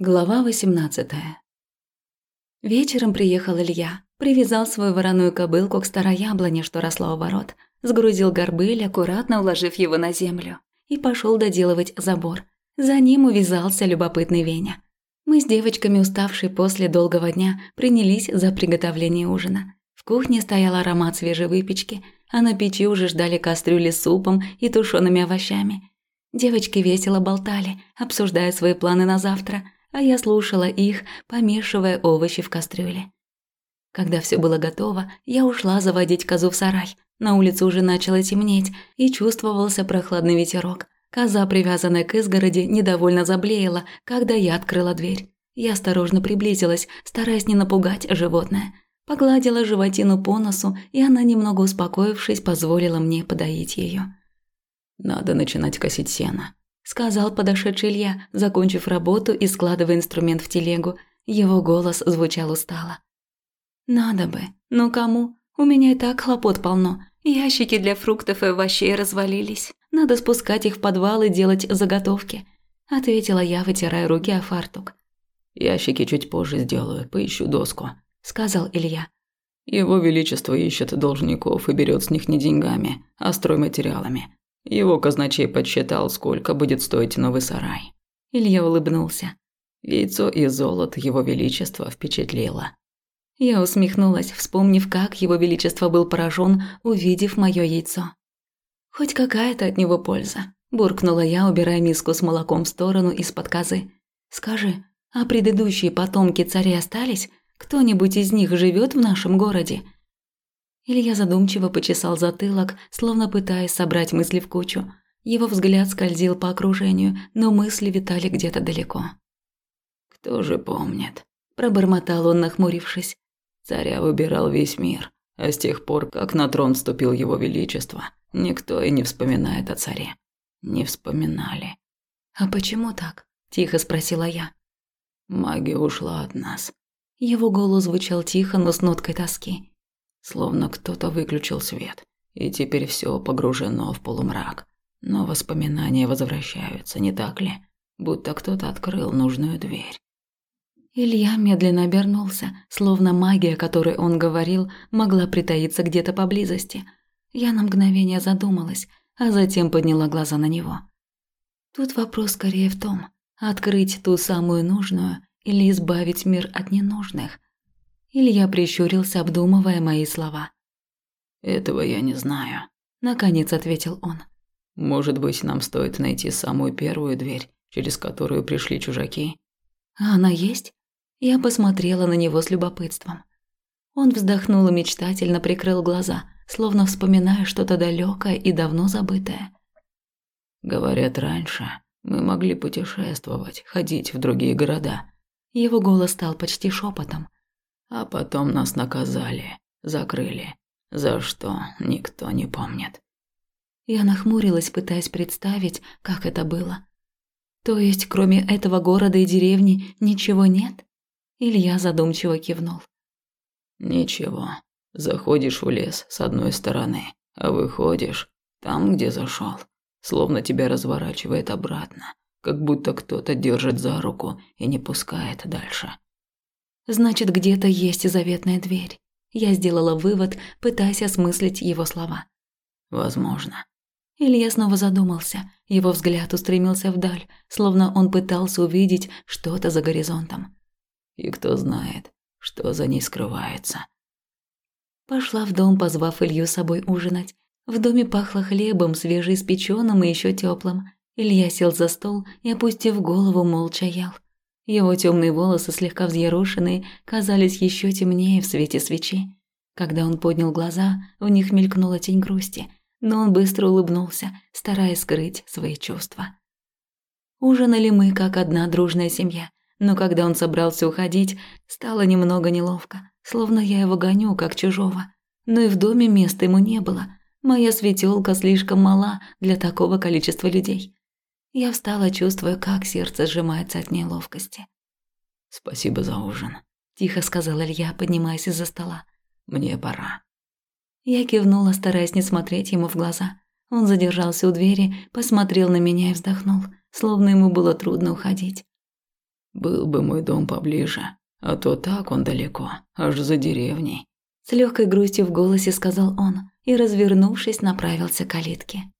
Глава 18 Вечером приехал Илья, привязал свою вороную кобылку к старой яблоне, что росла у ворот, сгрузил горбыль, аккуратно уложив его на землю, и пошел доделывать забор. За ним увязался любопытный Веня. Мы с девочками, уставшие после долгого дня, принялись за приготовление ужина. В кухне стоял аромат свежей выпечки, а на печи уже ждали кастрюли с супом и тушеными овощами. Девочки весело болтали, обсуждая свои планы на завтра – а я слушала их, помешивая овощи в кастрюле. Когда все было готово, я ушла заводить козу в сарай. На улице уже начало темнеть, и чувствовался прохладный ветерок. Коза, привязанная к изгороди, недовольно заблеяла, когда я открыла дверь. Я осторожно приблизилась, стараясь не напугать животное. Погладила животину по носу, и она, немного успокоившись, позволила мне подоить ее. «Надо начинать косить сено», сказал подошедший Илья, закончив работу и складывая инструмент в телегу. Его голос звучал устало. «Надо бы. Но кому? У меня и так хлопот полно. Ящики для фруктов и овощей развалились. Надо спускать их в подвал и делать заготовки», – ответила я, вытирая руки о фартук. «Ящики чуть позже сделаю, поищу доску», – сказал Илья. «Его Величество ищет должников и берет с них не деньгами, а стройматериалами. Его казначей подсчитал, сколько будет стоить новый сарай. Илья улыбнулся. Яйцо и золото его величества впечатлило. Я усмехнулась, вспомнив, как его величество был поражен, увидев мое яйцо. Хоть какая-то от него польза, буркнула я, убирая миску с молоком в сторону из-под козы. Скажи, а предыдущие потомки царей остались? Кто-нибудь из них живет в нашем городе? Илья задумчиво почесал затылок, словно пытаясь собрать мысли в кучу. Его взгляд скользил по окружению, но мысли витали где-то далеко. «Кто же помнит?» – пробормотал он, нахмурившись. «Царя выбирал весь мир, а с тех пор, как на трон вступил его величество, никто и не вспоминает о царе. Не вспоминали». «А почему так?» – тихо спросила я. «Магия ушла от нас». Его голос звучал тихо, но с ноткой тоски. Словно кто-то выключил свет, и теперь все погружено в полумрак. Но воспоминания возвращаются, не так ли? Будто кто-то открыл нужную дверь. Илья медленно обернулся, словно магия, которой он говорил, могла притаиться где-то поблизости. Я на мгновение задумалась, а затем подняла глаза на него. Тут вопрос скорее в том, открыть ту самую нужную или избавить мир от ненужных – Илья прищурился, обдумывая мои слова. «Этого я не знаю», – наконец ответил он. «Может быть, нам стоит найти самую первую дверь, через которую пришли чужаки?» «А она есть?» Я посмотрела на него с любопытством. Он вздохнул и мечтательно прикрыл глаза, словно вспоминая что-то далекое и давно забытое. «Говорят, раньше мы могли путешествовать, ходить в другие города». Его голос стал почти шепотом. А потом нас наказали, закрыли. За что, никто не помнит. Я нахмурилась, пытаясь представить, как это было. То есть, кроме этого города и деревни, ничего нет? Илья задумчиво кивнул. Ничего. Заходишь в лес с одной стороны, а выходишь там, где зашел, словно тебя разворачивает обратно, как будто кто-то держит за руку и не пускает дальше. Значит, где-то есть заветная дверь. Я сделала вывод, пытаясь осмыслить его слова. Возможно. Илья снова задумался. Его взгляд устремился вдаль, словно он пытался увидеть что-то за горизонтом. И кто знает, что за ней скрывается. Пошла в дом, позвав Илью с собой ужинать. В доме пахло хлебом, свежеиспеченным и еще теплым. Илья сел за стол и, опустив голову, молча ел. Его темные волосы, слегка взъерошенные, казались еще темнее в свете свечи. Когда он поднял глаза, в них мелькнула тень грусти, но он быстро улыбнулся, стараясь скрыть свои чувства. Ужинали мы как одна дружная семья, но когда он собрался уходить, стало немного неловко, словно я его гоню как чужого. Но и в доме места ему не было. Моя светелка слишком мала для такого количества людей. Я встала, чувствуя, как сердце сжимается от неловкости. «Спасибо за ужин», – тихо сказал Илья, поднимаясь из-за стола. «Мне пора». Я кивнула, стараясь не смотреть ему в глаза. Он задержался у двери, посмотрел на меня и вздохнул, словно ему было трудно уходить. Был бы мой дом поближе, а то так он далеко, аж за деревней. С легкой грустью в голосе сказал он и, развернувшись, направился к калитке.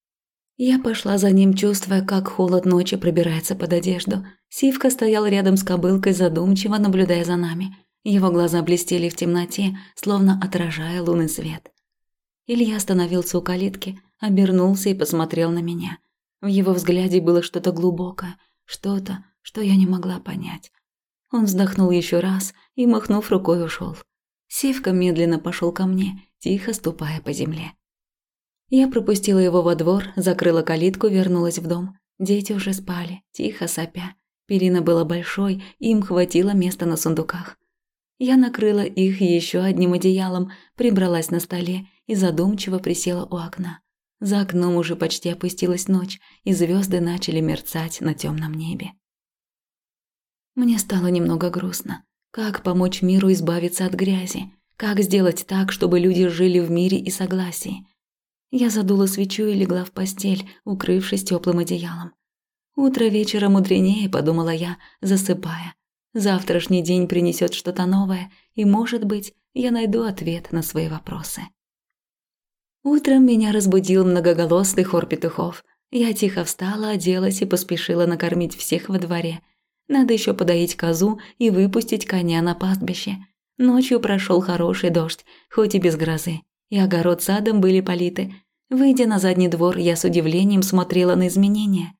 Я пошла за ним, чувствуя, как холод ночи пробирается под одежду. Сивка стоял рядом с кобылкой, задумчиво наблюдая за нами. Его глаза блестели в темноте, словно отражая лунный свет. Илья остановился у калитки, обернулся и посмотрел на меня. В его взгляде было что-то глубокое, что-то, что я не могла понять. Он вздохнул еще раз и, махнув рукой, ушел. Сивка медленно пошел ко мне, тихо ступая по земле. Я пропустила его во двор, закрыла калитку, вернулась в дом. Дети уже спали, тихо сопя. Перина была большой, им хватило места на сундуках. Я накрыла их еще одним одеялом, прибралась на столе и задумчиво присела у окна. За окном уже почти опустилась ночь, и звезды начали мерцать на темном небе. Мне стало немного грустно. Как помочь миру избавиться от грязи? Как сделать так, чтобы люди жили в мире и согласии? Я задула свечу и легла в постель, укрывшись теплым одеялом. Утро вечера мудренее, подумала я, засыпая. Завтрашний день принесет что-то новое, и, может быть, я найду ответ на свои вопросы. Утром меня разбудил многоголосый хор петухов. Я тихо встала, оделась и поспешила накормить всех во дворе. Надо еще подоить козу и выпустить коня на пастбище. Ночью прошел хороший дождь, хоть и без грозы, и огород садом были политы. Выйдя на задний двор, я с удивлением смотрела на изменения.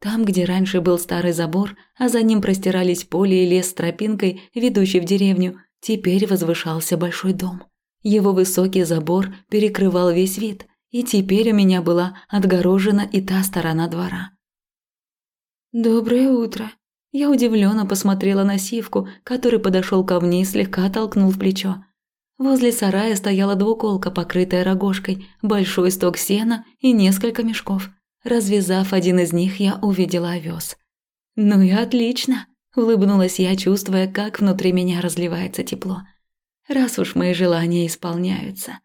Там, где раньше был старый забор, а за ним простирались поле и лес с тропинкой, ведущей в деревню, теперь возвышался большой дом. Его высокий забор перекрывал весь вид, и теперь у меня была отгорожена и та сторона двора. «Доброе утро!» Я удивленно посмотрела на Сивку, который подошел ко мне и слегка толкнул в плечо. Возле сарая стояла двуколка, покрытая рогожкой, большой сток сена и несколько мешков. Развязав один из них, я увидела овес. «Ну и отлично!» – улыбнулась я, чувствуя, как внутри меня разливается тепло раз уж мои желания исполняются.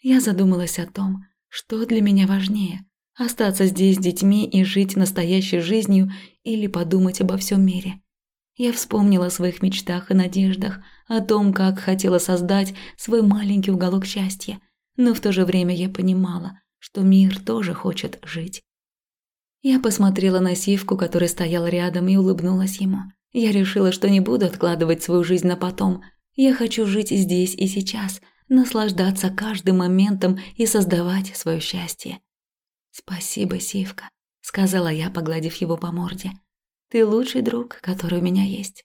Я задумалась о том, что для меня важнее – остаться здесь с детьми и жить настоящей жизнью или подумать обо всем мире. Я вспомнила о своих мечтах и надеждах, о том, как хотела создать свой маленький уголок счастья, но в то же время я понимала, что мир тоже хочет жить. Я посмотрела на Сивку, который стоял рядом, и улыбнулась ему. Я решила, что не буду откладывать свою жизнь на потом – я хочу жить здесь и сейчас, наслаждаться каждым моментом и создавать свое счастье. Спасибо, Сивка, сказала я, погладив его по морде. Ты лучший друг, который у меня есть.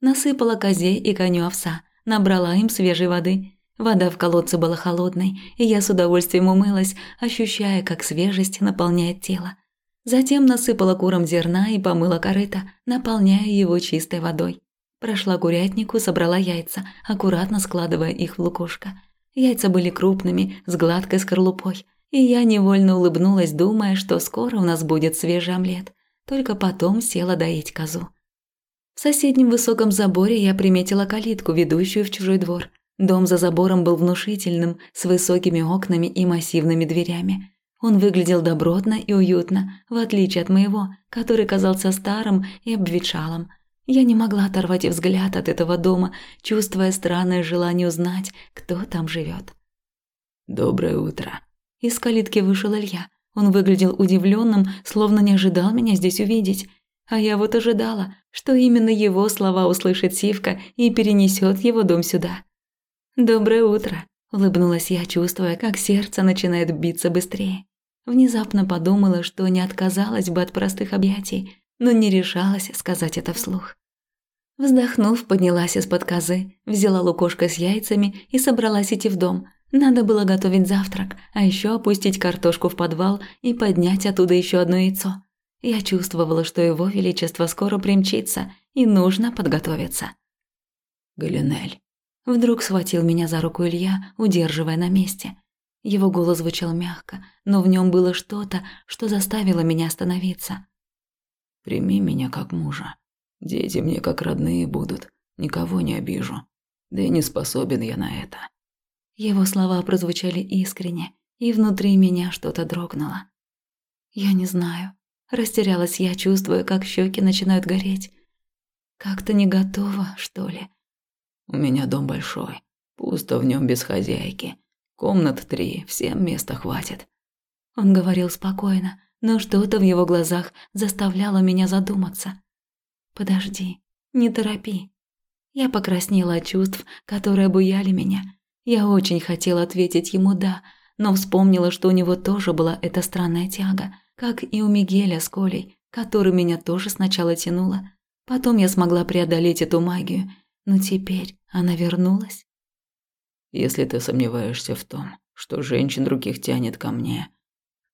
Насыпала козе и коню овса, набрала им свежей воды. Вода в колодце была холодной, и я с удовольствием умылась, ощущая, как свежесть наполняет тело. Затем насыпала курам зерна и помыла корыто, наполняя его чистой водой. Прошла курятнику, собрала яйца, аккуратно складывая их в лукошко. Яйца были крупными, с гладкой скорлупой, и я невольно улыбнулась, думая, что скоро у нас будет свежий омлет. Только потом села доить козу. В соседнем высоком заборе я приметила калитку, ведущую в чужой двор. Дом за забором был внушительным, с высокими окнами и массивными дверями. Он выглядел добротно и уютно, в отличие от моего, который казался старым и обветшалым – я не могла оторвать взгляд от этого дома, чувствуя странное желание узнать, кто там живет. «Доброе утро». Из калитки вышел Илья. Он выглядел удивленным, словно не ожидал меня здесь увидеть. А я вот ожидала, что именно его слова услышит Сивка и перенесет его дом сюда. «Доброе утро», – улыбнулась я, чувствуя, как сердце начинает биться быстрее. Внезапно подумала, что не отказалась бы от простых объятий, но не решалась сказать это вслух. Вздохнув, поднялась из-под козы, взяла лукошко с яйцами и собралась идти в дом. Надо было готовить завтрак, а еще опустить картошку в подвал и поднять оттуда еще одно яйцо. Я чувствовала, что его величество скоро примчится, и нужно подготовиться. «Галинель». Вдруг схватил меня за руку Илья, удерживая на месте. Его голос звучал мягко, но в нем было что-то, что заставило меня остановиться. Прими меня как мужа. Дети мне как родные будут, никого не обижу. Да и не способен я на это». Его слова прозвучали искренне, и внутри меня что-то дрогнуло. «Я не знаю». Растерялась я, чувствуя, как щеки начинают гореть. Как-то не готова, что ли. У меня дом большой, пусто в нем без хозяйки. Комнат три, всем места хватит. Он говорил спокойно, но что-то в его глазах заставляло меня задуматься. Подожди, не торопи. Я покраснела от чувств, которые обуяли меня. Я очень хотела ответить ему «да», но вспомнила, что у него тоже была эта странная тяга, как и у Мигеля с Колей, который меня тоже сначала тянуло. Потом я смогла преодолеть эту магию, но теперь она вернулась. Если ты сомневаешься в том, что женщин других тянет ко мне.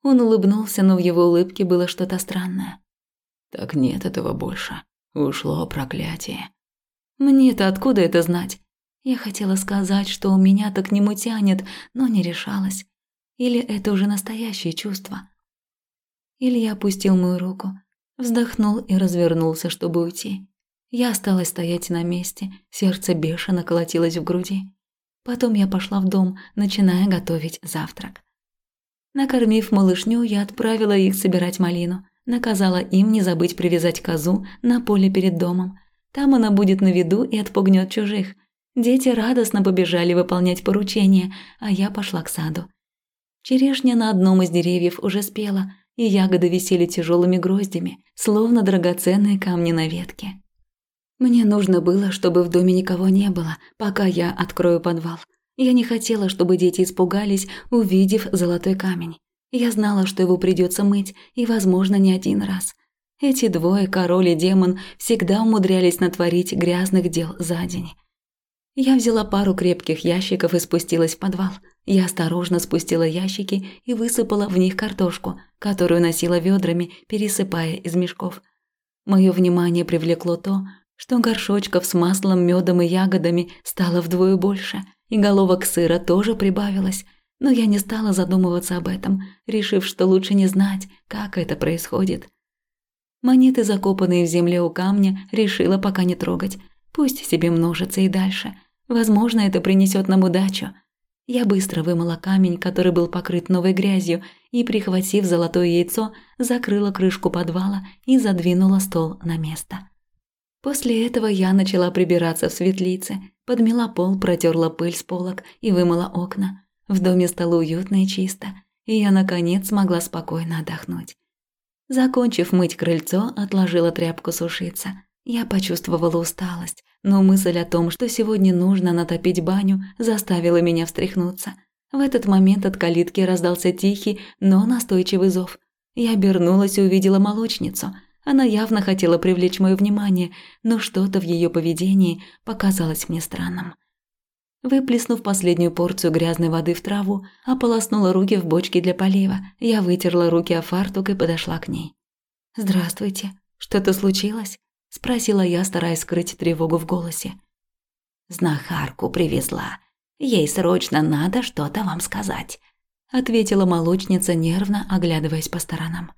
Он улыбнулся, но в его улыбке было что-то странное. Так нет этого больше. Ушло проклятие. Мне-то откуда это знать? Я хотела сказать, что у меня-то к нему тянет, но не решалась. Или это уже настоящее чувство? Илья опустил мою руку, вздохнул и развернулся, чтобы уйти. Я осталась стоять на месте, сердце бешено колотилось в груди. Потом я пошла в дом, начиная готовить завтрак. Накормив малышню, я отправила их собирать малину. Наказала им не забыть привязать козу на поле перед домом. Там она будет на виду и отпугнет чужих. Дети радостно побежали выполнять поручения, а я пошла к саду. Черешня на одном из деревьев уже спела, и ягоды висели тяжелыми гроздями, словно драгоценные камни на ветке. Мне нужно было, чтобы в доме никого не было, пока я открою подвал. Я не хотела, чтобы дети испугались, увидев золотой камень. Я знала, что его придется мыть, и, возможно, не один раз. Эти двое, король и демон, всегда умудрялись натворить грязных дел за день. Я взяла пару крепких ящиков и спустилась в подвал. Я осторожно спустила ящики и высыпала в них картошку, которую носила ведрами, пересыпая из мешков. Мое внимание привлекло то, что горшочков с маслом, медом и ягодами стало вдвое больше, и головок сыра тоже прибавилось. Но я не стала задумываться об этом, решив, что лучше не знать, как это происходит. Монеты, закопанные в земле у камня, решила пока не трогать. Пусть себе множатся и дальше. Возможно, это принесет нам удачу. Я быстро вымыла камень, который был покрыт новой грязью, и, прихватив золотое яйцо, закрыла крышку подвала и задвинула стол на место. После этого я начала прибираться в светлице, подмела пол, протерла пыль с полок и вымыла окна. В доме стало уютно и чисто, и я, наконец, смогла спокойно отдохнуть. Закончив мыть крыльцо, отложила тряпку сушиться. Я почувствовала усталость, но мысль о том, что сегодня нужно натопить баню, заставила меня встряхнуться. В этот момент от калитки раздался тихий, но настойчивый зов. Я обернулась и увидела молочницу. Она явно хотела привлечь мое внимание, но что-то в ее поведении показалось мне странным. Выплеснув последнюю порцию грязной воды в траву, ополоснула руки в бочке для полива. Я вытерла руки о фартук и подошла к ней. «Здравствуйте. Что-то случилось?» – спросила я, стараясь скрыть тревогу в голосе. «Знахарку привезла. Ей срочно надо что-то вам сказать», – ответила молочница, нервно оглядываясь по сторонам.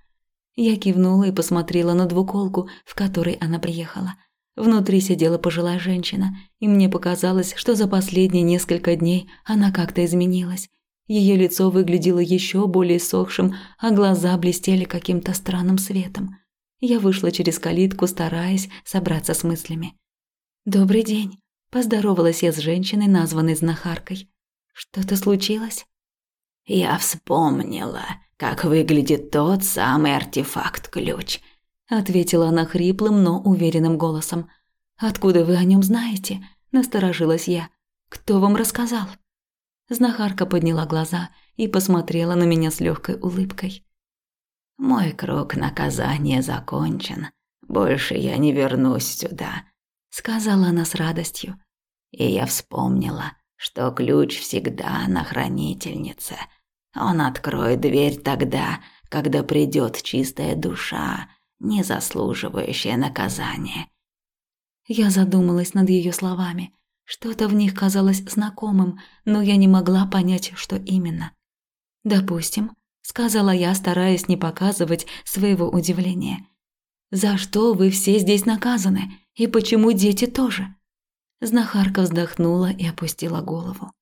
Я кивнула и посмотрела на двуколку, в которой она приехала – Внутри сидела пожилая женщина, и мне показалось, что за последние несколько дней она как-то изменилась. Ее лицо выглядело еще более сохшим, а глаза блестели каким-то странным светом. Я вышла через калитку, стараясь собраться с мыслями. «Добрый день», – поздоровалась я с женщиной, названной знахаркой. «Что-то случилось?» «Я вспомнила, как выглядит тот самый артефакт-ключ», ответила она хриплым, но уверенным голосом. Откуда вы о нем знаете? насторожилась я. Кто вам рассказал? Знахарка подняла глаза и посмотрела на меня с легкой улыбкой. Мой круг наказания закончен. Больше я не вернусь сюда, сказала она с радостью. И я вспомнила, что ключ всегда на хранительнице. Он откроет дверь тогда, когда придет чистая душа, не заслуживающее наказания. Я задумалась над ее словами. Что-то в них казалось знакомым, но я не могла понять, что именно. «Допустим», — сказала я, стараясь не показывать своего удивления. «За что вы все здесь наказаны? И почему дети тоже?» Знахарка вздохнула и опустила голову.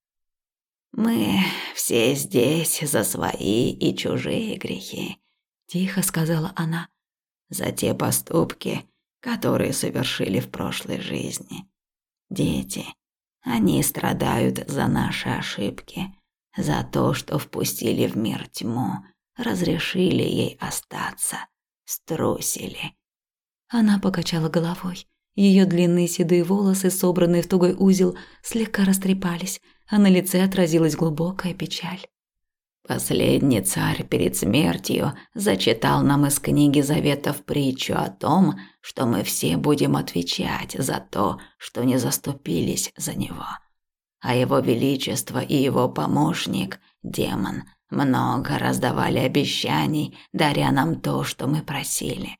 «Мы все здесь за свои и чужие грехи», – тихо сказала она за те поступки, которые совершили в прошлой жизни. Дети, они страдают за наши ошибки, за то, что впустили в мир тьму, разрешили ей остаться, струсили. Она покачала головой. Ее длинные седые волосы, собранные в тугой узел, слегка растрепались, а на лице отразилась глубокая печаль. Последний царь перед смертью зачитал нам из книги Заветов притчу о том, что мы все будем отвечать за то, что не заступились за него. А его величество и его помощник, демон, много раздавали обещаний, даря нам то, что мы просили.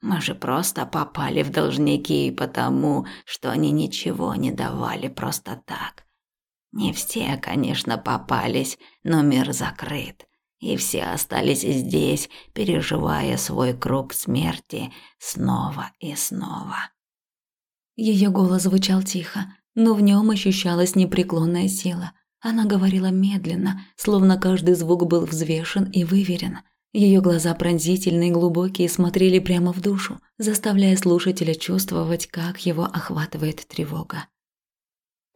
Мы же просто попали в должники потому, что они ничего не давали просто так. Не все, конечно, попались, но мир закрыт, и все остались здесь, переживая свой круг смерти снова и снова. Ее голос звучал тихо, но в нем ощущалась непреклонная сила. Она говорила медленно, словно каждый звук был взвешен и выверен. Ее глаза пронзительные и глубокие смотрели прямо в душу, заставляя слушателя чувствовать, как его охватывает тревога.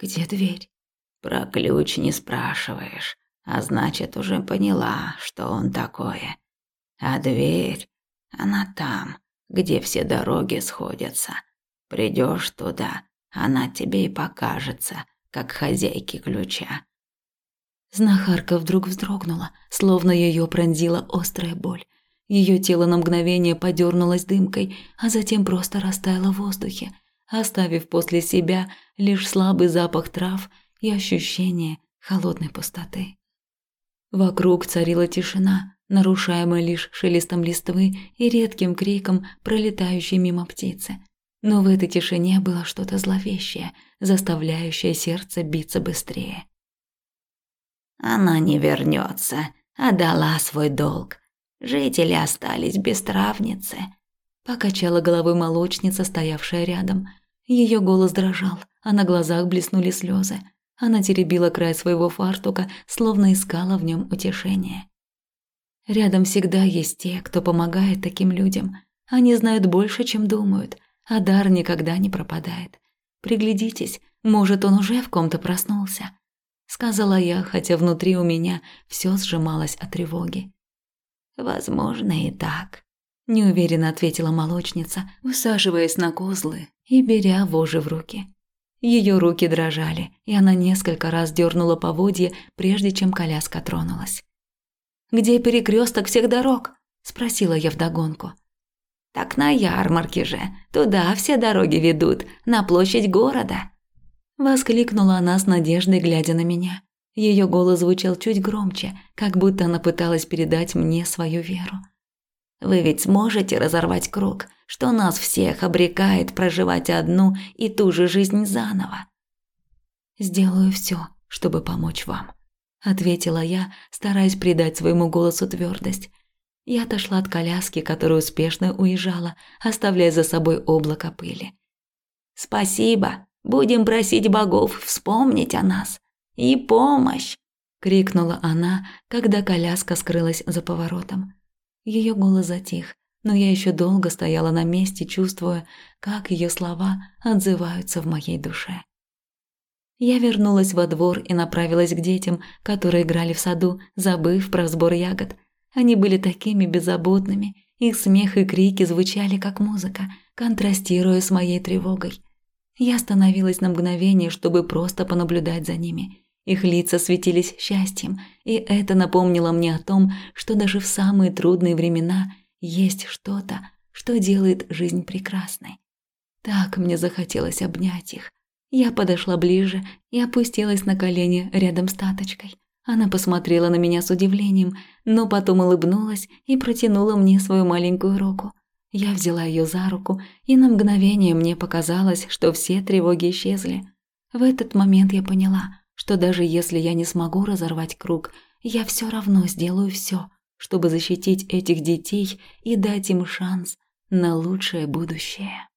«Где дверь?» Про ключ не спрашиваешь, а значит, уже поняла, что он такое. А дверь, она там, где все дороги сходятся. Придешь туда, она тебе и покажется, как хозяйки ключа. Знахарка вдруг вздрогнула, словно ее пронзила острая боль. Ее тело на мгновение подернулось дымкой, а затем просто растаяло в воздухе, оставив после себя лишь слабый запах трав и ощущение холодной пустоты. Вокруг царила тишина, нарушаемая лишь шелестом листвы и редким криком пролетающей мимо птицы. Но в этой тишине было что-то зловещее, заставляющее сердце биться быстрее. Она не вернется, отдала свой долг. Жители остались без травницы. Покачала головой молочница, стоявшая рядом. Ее голос дрожал, а на глазах блеснули слезы. Она теребила край своего фартука, словно искала в нем утешение. Рядом всегда есть те, кто помогает таким людям. Они знают больше, чем думают, а дар никогда не пропадает. Приглядитесь, может, он уже в ком-то проснулся. Сказала я, хотя внутри у меня все сжималось от тревоги. Возможно и так, неуверенно ответила молочница, усаживаясь на козлы и беря вожжи в руки. Ее руки дрожали, и она несколько раз дернула поводье, прежде чем коляска тронулась. «Где перекресток всех дорог?» – спросила я вдогонку. «Так на ярмарке же. Туда все дороги ведут, на площадь города». Воскликнула она с надеждой, глядя на меня. Ее голос звучал чуть громче, как будто она пыталась передать мне свою веру. Вы ведь сможете разорвать круг, что нас всех обрекает проживать одну и ту же жизнь заново. Сделаю все, чтобы помочь вам, ответила я, стараясь придать своему голосу твердость. Я отошла от коляски, которая успешно уезжала, оставляя за собой облако пыли. Спасибо. Будем просить богов вспомнить о нас. И помощь, крикнула она, когда коляска скрылась за поворотом. Ее голос затих, но я еще долго стояла на месте, чувствуя, как ее слова отзываются в моей душе. Я вернулась во двор и направилась к детям, которые играли в саду, забыв про сбор ягод. Они были такими беззаботными, их смех и крики звучали как музыка, контрастируя с моей тревогой. Я остановилась на мгновение, чтобы просто понаблюдать за ними. Их лица светились счастьем, и это напомнило мне о том, что даже в самые трудные времена есть что-то, что делает жизнь прекрасной. Так мне захотелось обнять их. Я подошла ближе и опустилась на колени рядом с Таточкой. Она посмотрела на меня с удивлением, но потом улыбнулась и протянула мне свою маленькую руку. Я взяла ее за руку, и на мгновение мне показалось, что все тревоги исчезли. В этот момент я поняла – что даже если я не смогу разорвать круг, я все равно сделаю все, чтобы защитить этих детей и дать им шанс на лучшее будущее.